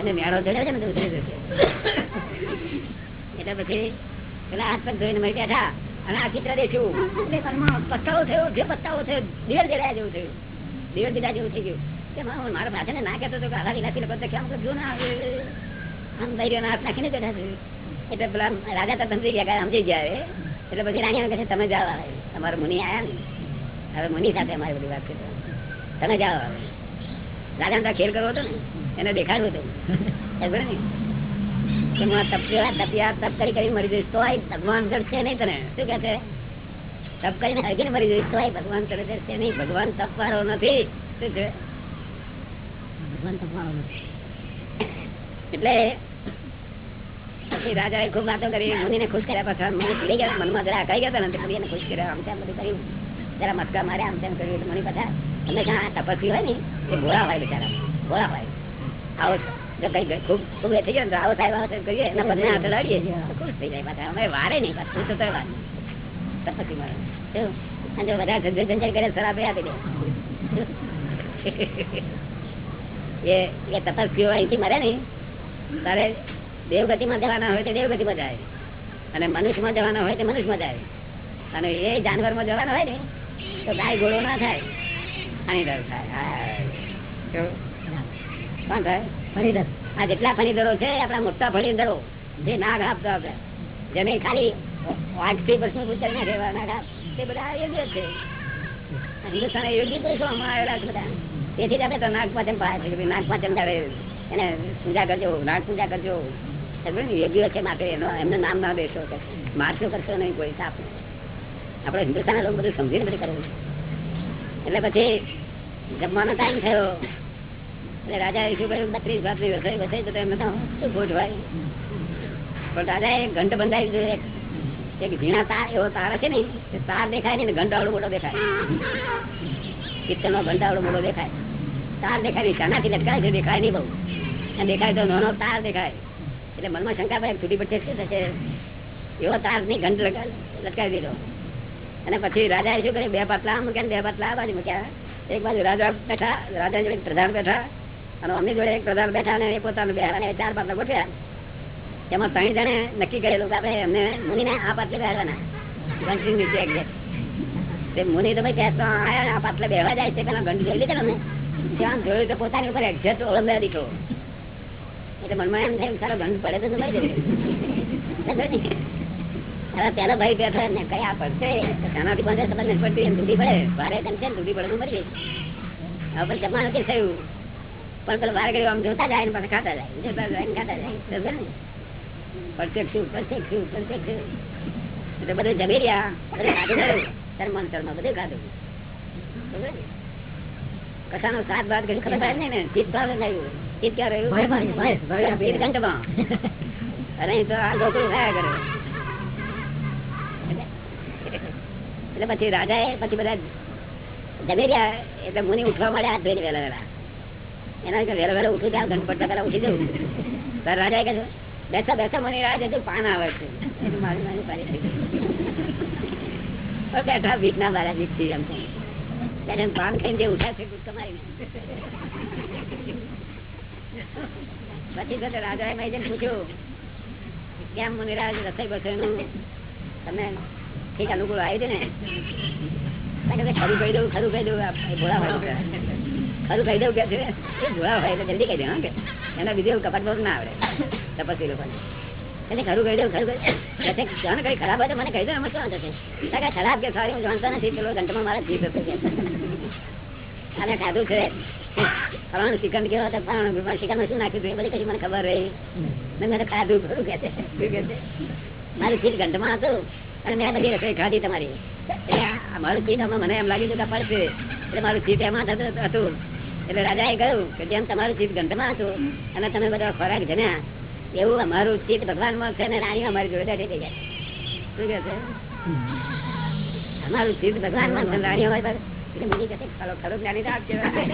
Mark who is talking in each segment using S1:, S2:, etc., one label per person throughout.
S1: એને મેળો ને તો ઉતરી જશે એટલે ના કહેતો આવે. આમ ધૈર્યના હાથ નાખીને બેઠા છે. એટલે પેલા રાજા તો સમજી ગયા સમજી ગયા. એટલે પછી રાણી કહે તમે જાઓ તમારા મુનિ આયા ને. હવે મુનિ સાથે અમારી બધી વાત કરી તમે જાઓ હવે. રાજા ખેલ કરવો હતો ને, એને દેખાડવું હતું. ને? હું તપ્યા તપ્યા તપ કરી કરીને મરી જઈશ, તો શું કે તપ કરીને ભગવાન ભગવાન તપવાળો નથી. શું છે પછી રાજાએ ખૂબ વાતો કરી, મુનિને ખુશ કર્યા પાછા. મને પીડી ગયા, મનમાં જરા અકાઈ ગયા હતા ને મુનિને ખુશ કર્યા. આમ ત્યાં બધું કર્યું. જરા મટકા માર્યા આમ તેમ કર્યું મને પાછા હંમેશા આ તપસ્વી હોય ને, એ ભોળા હોય બિચારા, ભોળા હોય. આવો જો કઈ ખૂબ ખૂબ તો આવો સાહેબ આવો કરીએ જાય મારે અને બધા મરે તારે દેવગતિમાં જવાના હોય તો દેવગતિમાં જાય. અને જાય. અને એ જાનવરમાં જવાના હોય ને તો ગાય ઘોડો ના થાય. ફણીદર થાય. આ જેટલા ફણીદરો છે, આપણા મોટા ફણીદરો જે નાગ આપતો આપણે. જેને ખાલી વાઘથી પ્રશ્ન પૂછાય ના રહેવા નાગ આપ. તે બધા યોગ્ય છે. હિન્દુસ્તાન યોગ્ય દેશોમાં આવેલા બધા. તેથી જ આપણે તો નાગ પાચન પાસે છે. નાગ પાચન કરે એને પૂજા કરજો, નાગ પૂજા કરજો. યોગ્ય છે માટે એનો એમને નામ ના દેશો મારશો કરશો નહીં કોઈ સાપ. આપણે હિન્દુસ્તાન લોકો બધું સમજીને બધું કરવું એટલે પછી જમવાનો ટાઈમ થયો. એટલે રાજા શું બત્રીસ ભાતની રસોઈ વસાઈ તો એમને શું ખોટ પણ એ ઘંટ બંધાવી દીધો એક ઝીણા તાર, એવો તાર છે ને તે તાર દેખાય ને ઘંટ આવડો મોટો દેખાય. પિત્તળનો ઘંટ આવડો મોટો દેખાય. તાર દેખાય નહીં શાનાથી લટકાય છે, દેખાય નહીં બહુ. દેખાય તો નાનો તાર દેખાય. એટલે મનમાં શંકા ભાઈ છૂટી પડશે થશે એવો તારની ઘંટ લટકા- લટકાવી દીધો. અને પછી રાજા શું કરે બે પાટલા મૂક્યા બે પાટલા આ બાજુ મૂક્યા. એક બાજુ રાજા બેઠા, રાજા જોડે પ્રધાન બેઠા અને અમની જોડે એક પ્રધાન બેઠા અને પોતાનું અને ચાર પાટલા ગોઠવ્યા. એમાં ત્રણ જણે નક્કી કરેલું કે આપણે એમને મુનિને આ પાટલે બેહવાના ઘંટની નીચે exit. તે મુનિ તમે કહેતો, આયા, આ પાટલે બેહવા જાય છે. પેલા ઘંટી જોઈ લીધે તમે? ત્યાં જોયું તો પોતાની ઉપર એક્ઝેક્ટ ઓળંગા દીઠો. એટલે મનમાં એમ થાય સારો ઘંટ પડે તો ને? હવે પેલો ભાઈ બેઠો ને કયા પડશે? શાનાથી બંધ ખબર નથી પડતી એમ તૂટી પડે. ભારે તેમ છે તૂટી પડે મરી હવે જમવાનું કે થયું? પણ પેલો વાર કર્યું આમ જોતા જાય ને પાછા ખાતા જાય. જોતા જાય ને ખાતા જાય. ને? પરફેક્ટ શું પરફેક્ટ શું પરફેક્ટ શું એટલે બધું જમી રહ્યા. બધું ખાધું ખરું. બધું ખાધું. સ્વાદ બાદ કશું ખબર પડે ને ચિત્ત ભાવે થયું ચિત્ત ક્યાં રહ્યું? ઘંટમાં અને તો આ લોકો ખાયા કરે. એટલે પછી રાજાએ પછી બધા જમી રહ્યા એટલે મુનિ ઉઠવા મળ્યા હાથ ધોઈને વહેલા વહેલા. એના વહેલા વહેલા ઉઠું ત્યાં ઘંટ પડતા પેલા ઉઠી જવું ત્યારે રાજાએ કહ્યું, બેસા બેસા મને રાહ જતું પાન આવે છે. મારી મારી બેઠા ભીખ ના મારા ભીખથી એમ ત્યારે પાન ખાઈને જે છે કૂદકા મારીને. પછી તો રાજા રાજાએ મારી પૂછ્યું, કેમ મુનિરાજ રસોઈ બસોઈનું? તમને ઠીક અનુકૂળ આવ્યું છે ને ખરું કહી દઉં ખરું કહી દઉં ભોળા ખરું કહી દઉં કે છે એ ભોળા હોય એટલે જલ્દી કહી દે કે એના બીજું કપાટ બહુ ના આવડે તપસ્વી લોકોને એટલે ખરું કહી દઉં ખરું કહી દઉં. કહે કઈ ખરાબ હોય તો મને કહી દો એમાં શું થશે ખરાબ કે સારી હું જાણતા નથી પેલો ઘંટમાં મારા જીભ અને ખાધું છે ફલાણું શ્રીખંડ કેવો હતો ફલાણું શ્રીખંડમાં શું નાખ્યું એ બધી કઈ મને ખબર રહી મેં ખાધું ખરું કે છે શું મારું ચીજ ઘંટમાં હતું અને મેં બધી રસોઈ ખાધી તમારી. મારું ચીજ આમાં મને એમ લાગ્યું કે પડશે એટલે મારું ચીજ એમાં હતું એટલે રાજાએ કહ્યું કે જેમ તમારું ચીજ ગંધમાં હતું અને તમે બધા ખોરાક જમ્યા. એવું અમારું ચિત્ત ભગવાનમાં છે ને રાણી અમારી જોડે થઈ જાય. શું કે છે? અમારું ચિત્ત ભગવાનમાં છે રાણી અમારી એટલે મને કહે ખરો ખરો જ્ઞાની કહેવાય.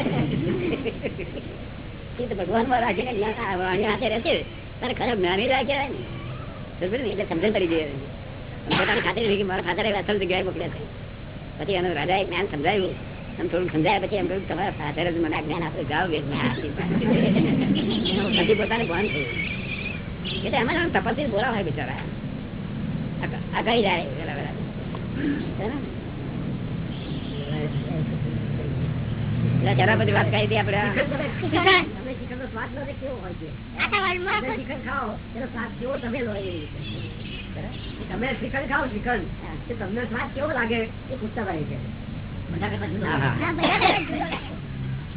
S1: ચિત્ત ભગવાનમાં રાખીને જ્ઞાન રાણી હાથે રહેશે તારે ખરો જ્ઞાની રાખ્યા ને. સમજણ પડી જાય. પોતાની ખાતરી થઈ કે મારા ખાતર અસલ જગ્યાએ મોકલ્યા છે. પછી એનું રાજાએ જ્ઞાન સમજાવ્યું. થોડું સમજાય પછી એમ કહ્યું તમારા ફાધર જ મને આ જ્ઞાન આપણે જાઓ પછી પોતાને ભાન થયું. એટલે એમાં તપસ્વી બોલા હોય બિચારા. આ- કઈ જાય? એટલે જરા બધી વાત કહી હતી આપડે
S2: કેવો હોય છે? તમે શ્રીખંડ ખાઓ કે તમને સ્વાદ કેવો લાગે એ પૂછતા ભાઈ છે.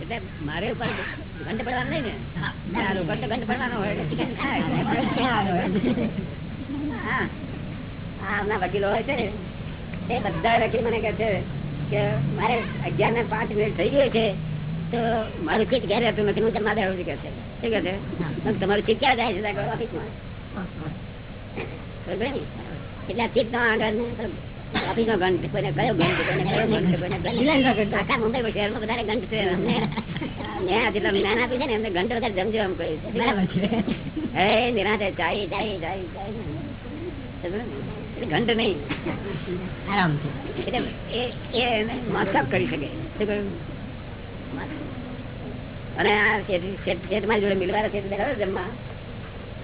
S1: એટલે મારે ઉપર ઘંટ પડવાનું નહીં ને? મારો ઘંટ પડવાનો હોય. એટલે chicken ખાય. હા. હમણાં વકીલો હોય છે એ બધા વકીલ મને કહે છે કે મારે અગિયાર ને પાંચ મિનિટ થઈ ગઈ છે તો મારું ચીટ ઘેર હતું? નથી હું જમવા બેઠું કે છે. શું કે છે? તમારું ચીટ ક્યાં જાય છે? ઓફિસમાં? એટલે આ નો આગળ ને ઓફિસનો કોઈને કયો ઘંટ કોઈને કયો ઘંટ કોઈને કયો આખા મુંબઈ શહેરમાં બધાને ઘંટ છે. અમને મેં જેટલા જ્ઞાન આપ્યું છે ને એમને ઘંટ વગર જમજો એમ કહ્યું છે.
S2: બરાબર છે.
S1: હે નિરાંતે ચાઈ ચાઈ ચાઈ ચાઈ. સમજો ને? એટલે ઘંટ નહીં.
S2: આરામથી.
S1: એટલે એ એ એને માથાપ કરી શકે. શું કહ્યું? અને આ શેઠ- મારી જોડે મિલવાળા શેઠ બેઠા જમવા.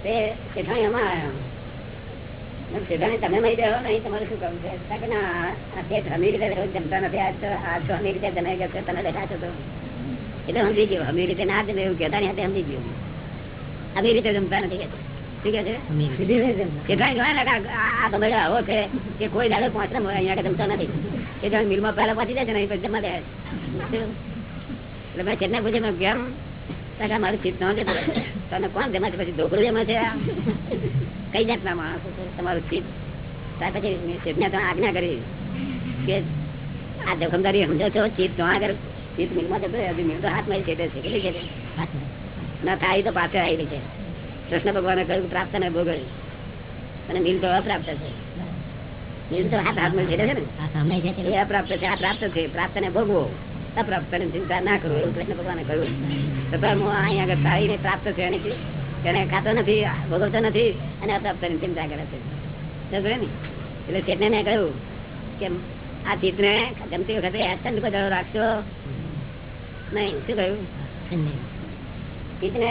S1: તે શેઠાણી એમાં આવ્યા મેં કીધું, શેઠાણી તમે રહ્યો નહીં તમારું શું છે? જમતા નથી આજ આજ તો રીતે ગયો તમે બેઠા છો તો. એટલે સમજી ગયો રીતે ના જમે એવું કહેતા નહીં સમજી ગયો. રીતે જમતા નથી
S2: જમો.
S1: કોઈ દાડો પહોંચતા અહીંયા જમતા નથી. એ જો મિલમાં પહેલા પહોંચી જાય છે ને પછી જમવા દે એટલે મેં ચેતને પૂછ્યું મેં કેમ મારું ચિત્ત ન તને કોણ જમા છે? પછી ઢોકળું જમા છે? કઈ જાતના માણસો છે? તમારું ચિત્ત ત્યાર પછી આજ્ઞા કરી કે આ જોખમદારી સમજો છો ચિત્ત તો આગળ ચિત્ત મિલમાં જતો હજી મિલ તો હાથમાં છે કેટલી છે ના થાય તો પાછળ આવેલી છે. કૃષ્ણ ભગવાને કહ્યું પ્રાપ્ત ને ભોગવ્યું અને મિલ તો અપ્રાપ્ત છે. મિલ તો હાથ હાથમાં છે ને?
S2: તે
S1: એ અપ્રાપ્ત છે આ પ્રાપ્ત છે. પ્રાપ્ત ને ભોગવો. અપ્રાપ્ત ને ચિંતા ના કરવો એવું કૃષ્ણ ભગવાને કહ્યું. તથા હું અહીંયા આગળ તાળીને પ્રાપ્ત છે અને તેને ખાતો નથી ભોગવતો નથી અને ચિંતા કરે છે. એટલે ચેતને મેં કહ્યું કે આ ચિત્તને ગમતી વખતે એસન્ટ બધો રાખશો. નહીં શું કહ્યું?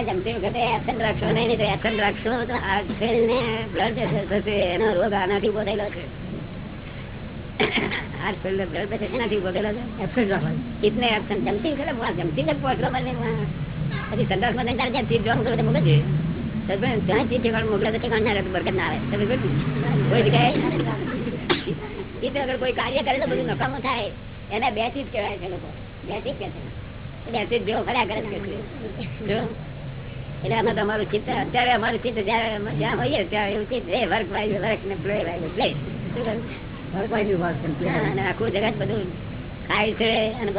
S1: જમતી વખતે એક્શન રાખશો નહીં તો રાખશો તો હાર્ટ ફેલ ને બ્લડ થશે એનો રોગ આનાથી ઊભો થયેલો છે. હાર્ટ ફેલ બ્લડ પ્રેશર એનાથી ઊભો થયેલો છે.
S2: એબ્સેન્ટ રાખવાનું.
S1: ચિત્તને એક્શન જમતી વખતે જમતી વખતે પહોંચલો બને પછી સંદાસમાં તારે જ્યાં ચીજ જોવા મોકલે તો મોકલજે તો પણ ત્યાં ચીજ ઠેકાણ મોકલે તો ઠેકાણ ના રહે બરકત ના આવે. તમે કહ્યું કોઈ જગ્યાએ ચિત્ત અગર કોઈ કાર્ય કરે તો બધું નકામું થાય. એને બે ચીજ કહેવાય છે લોકો. બે ચીજ કે છે. બે ચીજ જેવો કર્યા કરે છે કે છે. જો. એટલે અમે તમારું ચિત્ત અત્યારે અમારું ચિત્ત જયારે જ્યાં હોઈએ ત્યારે એવું ચિત્ત રે વર્ક વાઇઝ વર્ક ને પ્લે વાઇઝ આખું જગત બધું ખાય છે અને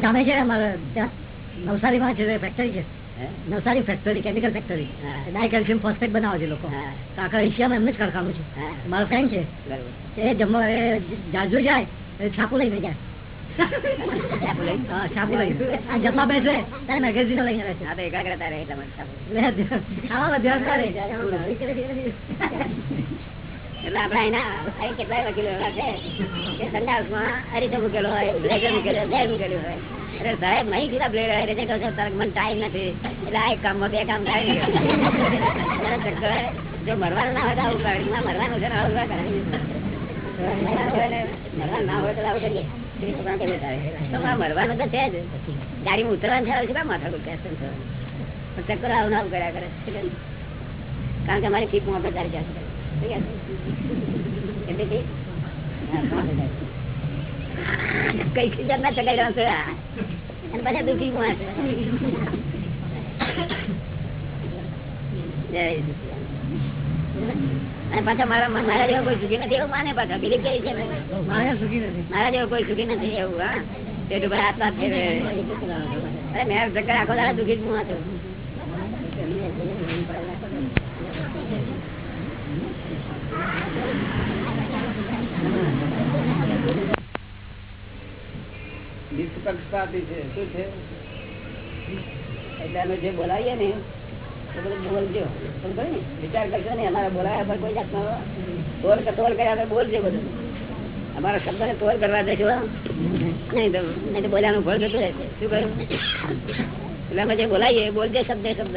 S2: સામે છે અમારે ત્યાં નવસારીમાં છે ફેક્ટરી છે. Navsari factory chemical factory
S1: dicalcium
S2: diphosphate બનાવે છે લોકો. આખા એશિયામાં એમને જ કારખાનું છે. મારો ફ્રેન્ડ છે. એ જમવા જાજુ જાય છાપુ લઈને જાય. જમવા બેસે ત્યારે મેગેઝીનો લઈને રહે છે
S1: હા તો એકાગ્રતા રહે એટલા માટે.
S2: એટલે
S1: આપડા એના કેટલાય વકીલો એવા છે કે સંડાસમાં હોય, બ્લેઝર મૂકેલો બ્લેઝ મૂકેલું હોય. એટલે મને મરવાનું ના હોય તો છે આવું ના કરે તો? ચક્કર આવું ના આવું કર્યા કરે. કારણ કે મારી ફી પોતે તારી જશે કઈ ખીચડ ના ચગાઈ રહ્યો છે અને પછી દુઃખી કોણ. અને પાછા મારા મારા જેવો કોઈ સુખી નથી એવું માને પાછા બિલીફ કરી છે.
S2: મારે
S1: જેવો કોઈ સુખી નથી એવું, હા પેટ ઉપર હાથ હાથ મેં ચક્કર આખો દાડા દુઃખી જ હું હતો નિષ્પક્ષપાતી છે. શું છે? એટલે અમે જે બોલાવીએ ને, એ બધું બોલજો ને? વિચાર કરશો ને, અમારા બોલાયા પર કોઈ જાતનો તોલ તોલ કર્યા બોલજો બધું. અમારા શબ્દને તોલ કરવા દેજો
S3: નહીં તો નહીં તો બોલ્યાનું ફળ જતું રહેશે શું કહ્યું? એટલે અમે જે બોલાવીએ બોલજે શબ્દ શબ્દ.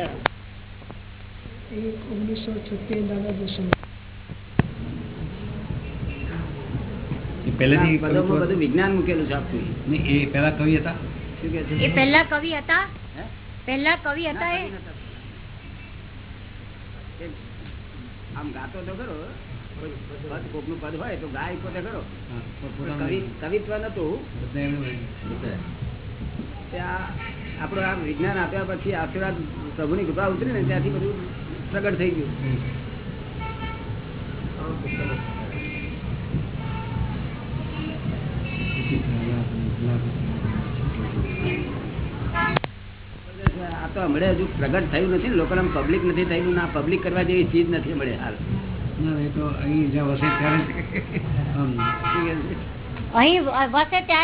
S4: ઓગણીસો છોતેર દાદાજી
S5: પહેલેથી
S1: બધું વિજ્ઞાન મૂકેલું છે આખું
S5: એ પહેલા કવિ હતા?
S6: એ પહેલા કવિ હતા? પહેલા કવિ હતા એ?
S1: આમ ગાતો તો ખરો. પદ કોકનું પદ હોય તો ગાય પોતે ખરો. કવિત્વ નતું આપણું આ વિજ્ઞાન આપ્યા પછી આશીર્વાદ પ્રભુની કૃપા ઉતરી ને ત્યાંથી બધું પ્રગટ થઈ ગયું. હમણાં હજુ પ્રગટ થયું નથી ને લોકોને પબ્લિક નથી થયું ના પબ્લિક કરવા જેવી ચીજ નથી મળે હાલ.
S5: તો અહીં જ્યાં વસે ત્યારે.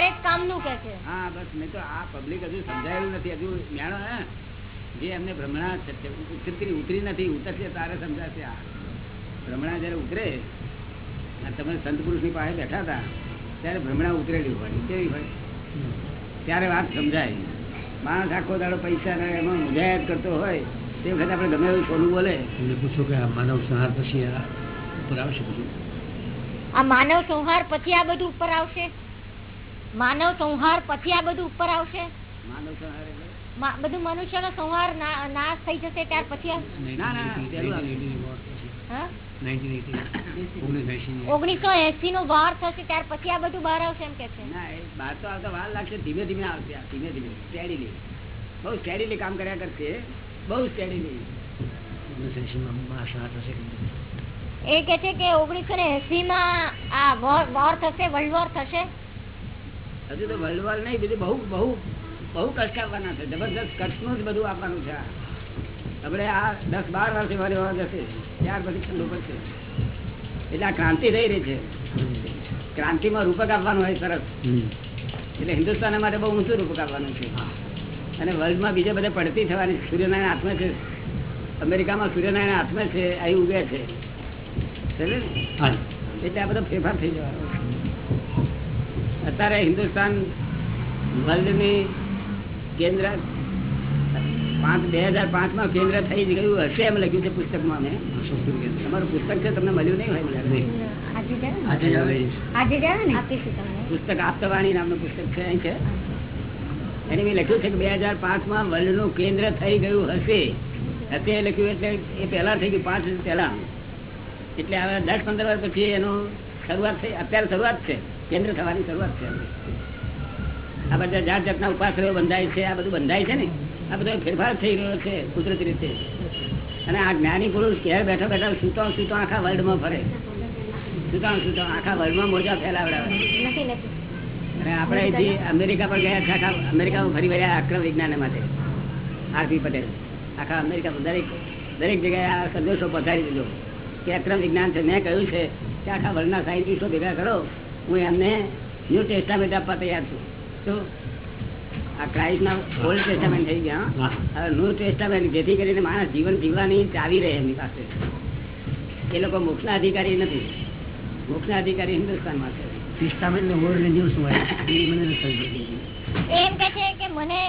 S5: જ
S6: કામનું કે છે?
S1: હા બસ મેં તો આ પબ્લિક હજુ સમજાયેલું નથી. હજુ મેળો હે જે એમને ભ્રમણા ઉતરી ઉતરી નથી ઉતરશે તારે સમજાશે આ. ભ્રમણા જયારે ઉતરે અને તમે સંત પુરુષની પાસે બેઠા હતા ત્યારે ભ્રમણા ઉતરેલી હોય કેવી હોય. ત્યારે વાત સમજાય. માણસ આખો દાડો પૈસા ને એમાં મુજાયત કરતો હોય તે વખતે આપણે ગમે એવું સોનું બોલે
S5: એમને પૂછો કે આ માનવ સંહાર પછી આ ઉપર આવશે બધું?
S6: આ માનવ સંહાર પછી આ બધું ઉપર આવશે? માનવ સંહાર પછી આ બધું ઉપર આવશે?
S1: માનવ સંહાર એટલે?
S6: બધું મનુષ્યનો સંહાર ના- નાશ થઈ જશે ત્યાર પછી
S1: ના, ના, પહેલું આવે.
S5: 1980 ની વાત પછી.
S6: હા?
S5: 1980 1980 ની.
S6: ઓગણીસો એસી નો વાર થશે ત્યાર પછી આ બધું બહાર આવશે એમ કે છે
S1: એ બહાર તો આવતા વાર લાગશે ધીમે ધીમે આવશે ધીમે ધીમે સ્ટેડીલી બહુ સ્ટેડીલી કામ કર્યા કરશે બહુ સ્ટેડીલી
S5: 1980 માં મહાસંહાર થશે કે
S6: એ કે છે કે ઓગણીસો ને એસી માં આ વોર- થશે વર્લ્ડ વોર થશે
S1: હજુ તો વર્લ્ડ વોર નહીં બધું બહુ બહુ બહુ કષ્ટ આપવાના છે જબરદસ્ત કષ્ટનું જ બધું આપવાનું છે. આપણે આ દસ બાર વર્ષે મારી જશે ત્યાર પછી ઠંડુ પડશે. એટલે આ ક્રાંતિ થઈ રહી છે. ક્રાંતિમાં રૂપક આપવાનું હોય સરસ. એટલે હિન્દુસ્તાન માટે બહુ ઊંચું રૂપક આપવાનું છે. અને વર્લ્ડમાં બીજે બધા પડતી થવાની સૂર્યનારાયણ હાથમાં છે. અમેરિકામાં સૂર્યનારાયણ હાથમાં છે અહીં ઉગે છે? એટલે આ બધો ફેરફાર થઈ જવાનો અત્યારે હિન્દુસ્તાન વર્લ્ડની કેન્દ્ર પાંચ બે હજાર પાંચમાં કેન્દ્ર થઈ જ ગયું હશે એમ લખ્યું છે પુસ્તકમાં મેં. તમારું પુસ્તક છે તમને મળ્યું નહીં હોય પુસ્તક આપતવાણી નામનું પુસ્તક છે અહીં છે. એને મેં લખ્યું છે કે બે હજાર વર્લ્ડનું કેન્દ્ર થઈ ગયું હશે. હશે લખ્યું એટલે એ પહેલા થઈ ગયું પાંચ પહેલા. એટલે હવે દસ પંદર વર્ષ પછી એનું શરૂઆત થઈ અત્યારે શરૂઆત છે. કેન્દ્ર થવાની શરૂઆત છે. આ બધા જાત જાતના ઉપાશ્રયો બંધાય છે આ બધું બંધાય છે ને? આ બધો ફેરફાર થઈ રહ્યો છે કુદરતી રીતે. અને આ જ્ઞાની પુરુષ ઘેર બેઠા બેઠા સૂતો સૂતો આખા વર્લ્ડમાં ફરે. સૂતો સૂતો આખા વર્લ્ડમાં મોજા ફેલાવડાવે. અને આપણે અહીંથી અમેરિકા પણ ગયા છે આખા અમેરિકામાં ફરી વળ્યા આક્રમ વિજ્ઞાન માટે. આરપી પટેલ. આખા અમેરિકામાં દરેક દરેક જગ્યાએ આ સંદેશો પધારી દીધો. કે અક્રમ વિજ્ઞાન છે મેં કહ્યું છે કે આખા વર્લ્ડના સાયન્ટિસ્ટો ભેગા કરો. હું એમને ન્યૂ ટેસ્ટામેન્ટ આપવા તૈયાર છું. શું આ ક્રાઇસ્ટના ઓલ્ડ ટેસ્ટામેન્ટ થઈ ગયા
S5: હા.
S1: હવે ન્યૂ ટેસ્ટામેન્ટ જેથી કરીને માણસ જીવન જીવવાની ચાવી રહે એમની પાસે. એ લોકો મોક્ષના અધિકારી નથી. મોક્ષના અધિકારી હિન્દુસ્તાનમાં છે.
S5: ટેસ્ટામેન્ટ ને ને.
S6: એમ કે છે કે મને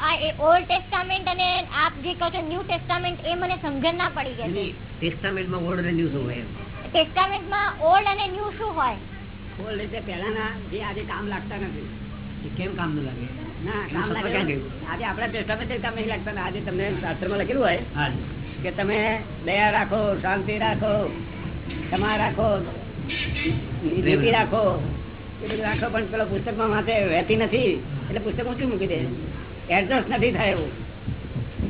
S6: આ ઓલ્ડ ટેસ્ટામેન્ટ અને આપ જે કહો છો ન્યૂ ટેસ્ટામેન્ટ એ મને સમજણ ના પડી ગઈ
S5: નહીં, ટેસ્ટામેન્ટમાં વર્લ્ડ ને ન્યૂઝ હોય
S6: ટેસ્ટામેન્ટમાં ઓલ્ડ અને ન્યૂ શું હોય?
S1: ઓલ્ડ એટલે પહેલાના જે આજે કામ લાગતા નથી.
S5: કેમ કામ ન લાગે?
S1: આજે આપણા ટેસ્ટામેન્ટ કામ લાગતા આજે તમને શાસ્ત્રમાં લખેલું હોય કે તમે દયા રાખો શાંતિ રાખો ક્ષમા રાખો નીતિ રાખો. એ બધું રાખો પણ પેલો પુસ્તકમાં માથે રહેતી નથી. એટલે પુસ્તક ઊંચું મૂકી દે? એડજસ્ટ નથી થાય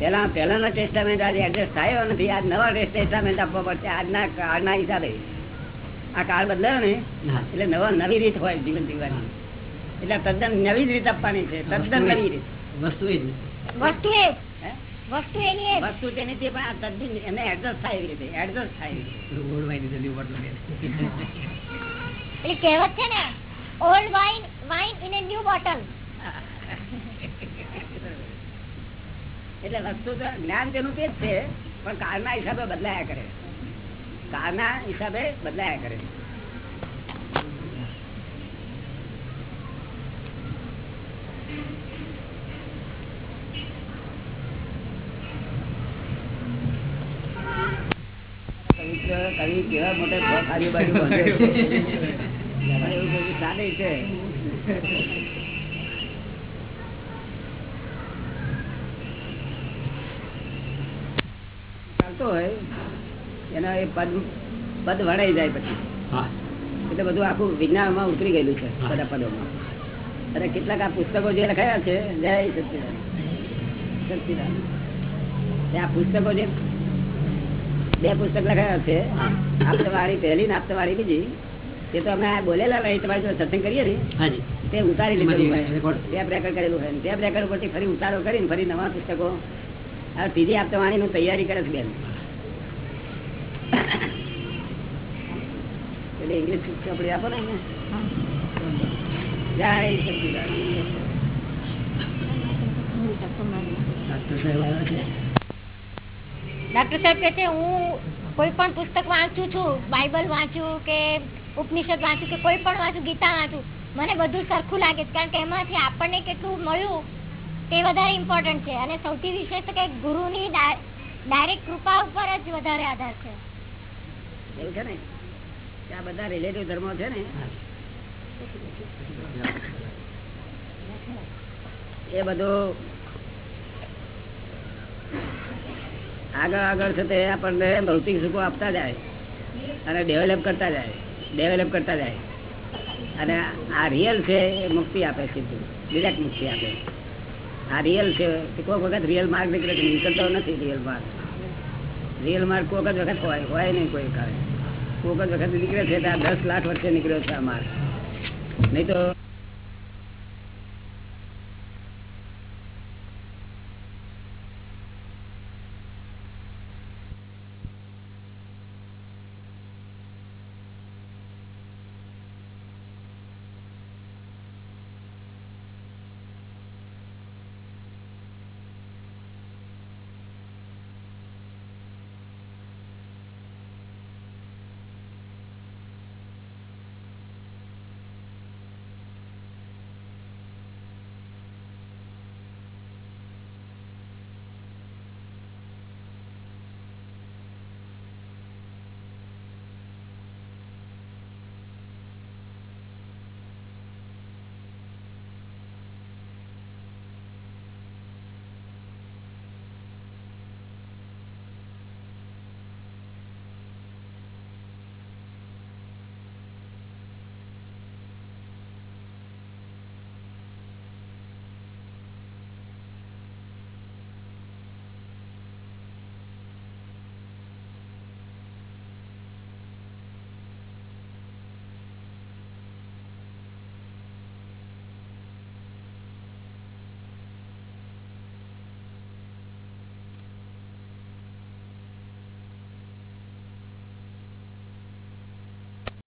S1: પેલા પહેલાના ટેસ્ટામેન્ટ આજે એડજસ્ટ થયો નથી. આજ નવા ટેસ્ટામેન્ટ આપવા પડશે. આજના કાળના હિસાબે. આ કાળ બદલાયો ને? એટલે નવા નવી રીત હોય જીવન જીવવાની. એટલે તદ્દન નવી જ રીત આપવાની છે. તદ્દન નવી રીત.
S5: વસ્તુ એ
S6: વસ્તુ એ વસ્તુ એની
S1: વસ્તુ તેની તે પણ તદ્દન એને એડજસ્ટ થાય એવી રીતે એડજસ્ટ થાય એવી રીતે.
S5: વર્લ્ડ જલ્દી વર્લ્ડ
S6: પેલી કહેવત છે ને old wine wine in new bottle
S1: એટલે વસ્તુ તો જ્ઞાન તેનું તે જ છે પણ કાળના હિસાબે બદલાયા કરે. કાળના હિસાબે બદલાયા કરે. કવિ કેવા મોટા છ ખાલી બાજુ છે. પણ એવું બધું ચાલે છે. ચાલતો હોય એના એ પદ પદ વડાઈ જાય પછી. એટલે બધું આખું વિજ્ઞાનમાં ઉતરી ગયેલું છે. બધા પદોમાં. અને કેટલાક આ પુસ્તકો જે લખાયા છે જય સચિદાન સચિદાન આ પુસ્તકો જે બે પુસ્તક લખાયા છે. આપતવાળી પહેલી ને આપતવાળી બીજી. તે તો અમે બોલેલા નહીં તમારી જો સત્સંગ કરીએ ને? તે ઉતારી
S5: લીધું
S1: હોય. ટેપ રેકર્ડ કરેલું હોય. ટેપ રેકર્ડ પરથી ફરી ઉતારો કરીને ફરી નવા પુસ્તકો. ત્રીજી આપતવાણી નું તૈયારી કરે છે બેન. એટલે ઇંગ્લિશ ચોપડી આપો ને. જય.
S5: ડૉક્ટર સાહેબ
S6: કહે છે, હું કોઈ પણ પુસ્તક વાંચું છું, બાઇબલ વાંચું કે ઉપનિષદ વાંચું કે કોઈ પણ વાંચું, ગીતા વાંચું, મને બધું સરખું લાગે છે. કારણ કે એમાંથી આપણને કેટલું મળ્યું તે વધારે ઇમ્પોર્ટન્ટ છે. અને સૌથી વિશેષ કે ગુરુની ડાયરેક્ટ કૃપા ઉપર જ વધારે આધાર છે.
S1: એવું છે ને? આ બધા રિલેટિવ ધર્મો છે ને, એ બધું આગળ આગળ છે તે આપણને ભૌતિક સુખો આપતા જાય. અને ડેવલપ કરતા જાય. ડેવલપ કરતા જાય. અને આ રિયલ છે એ મુક્તિ આપે સીધું. ડિરેક્ટ મુક્તિ આપે. આ રિયલ છે કે કોઈ વખત રિયલ માર્ગ નીકળે છે, નીકળતો નથી રિયલ માર્ગ. રિયલ માર્ગ કોઈ વખત વખત હોય હોય નહીં કોઈ કાળે કોઈક વખત વખત નીકળે છે તો આ દસ લાખ વર્ષે નીકળ્યો છે આ માર્ગ. નહીં તો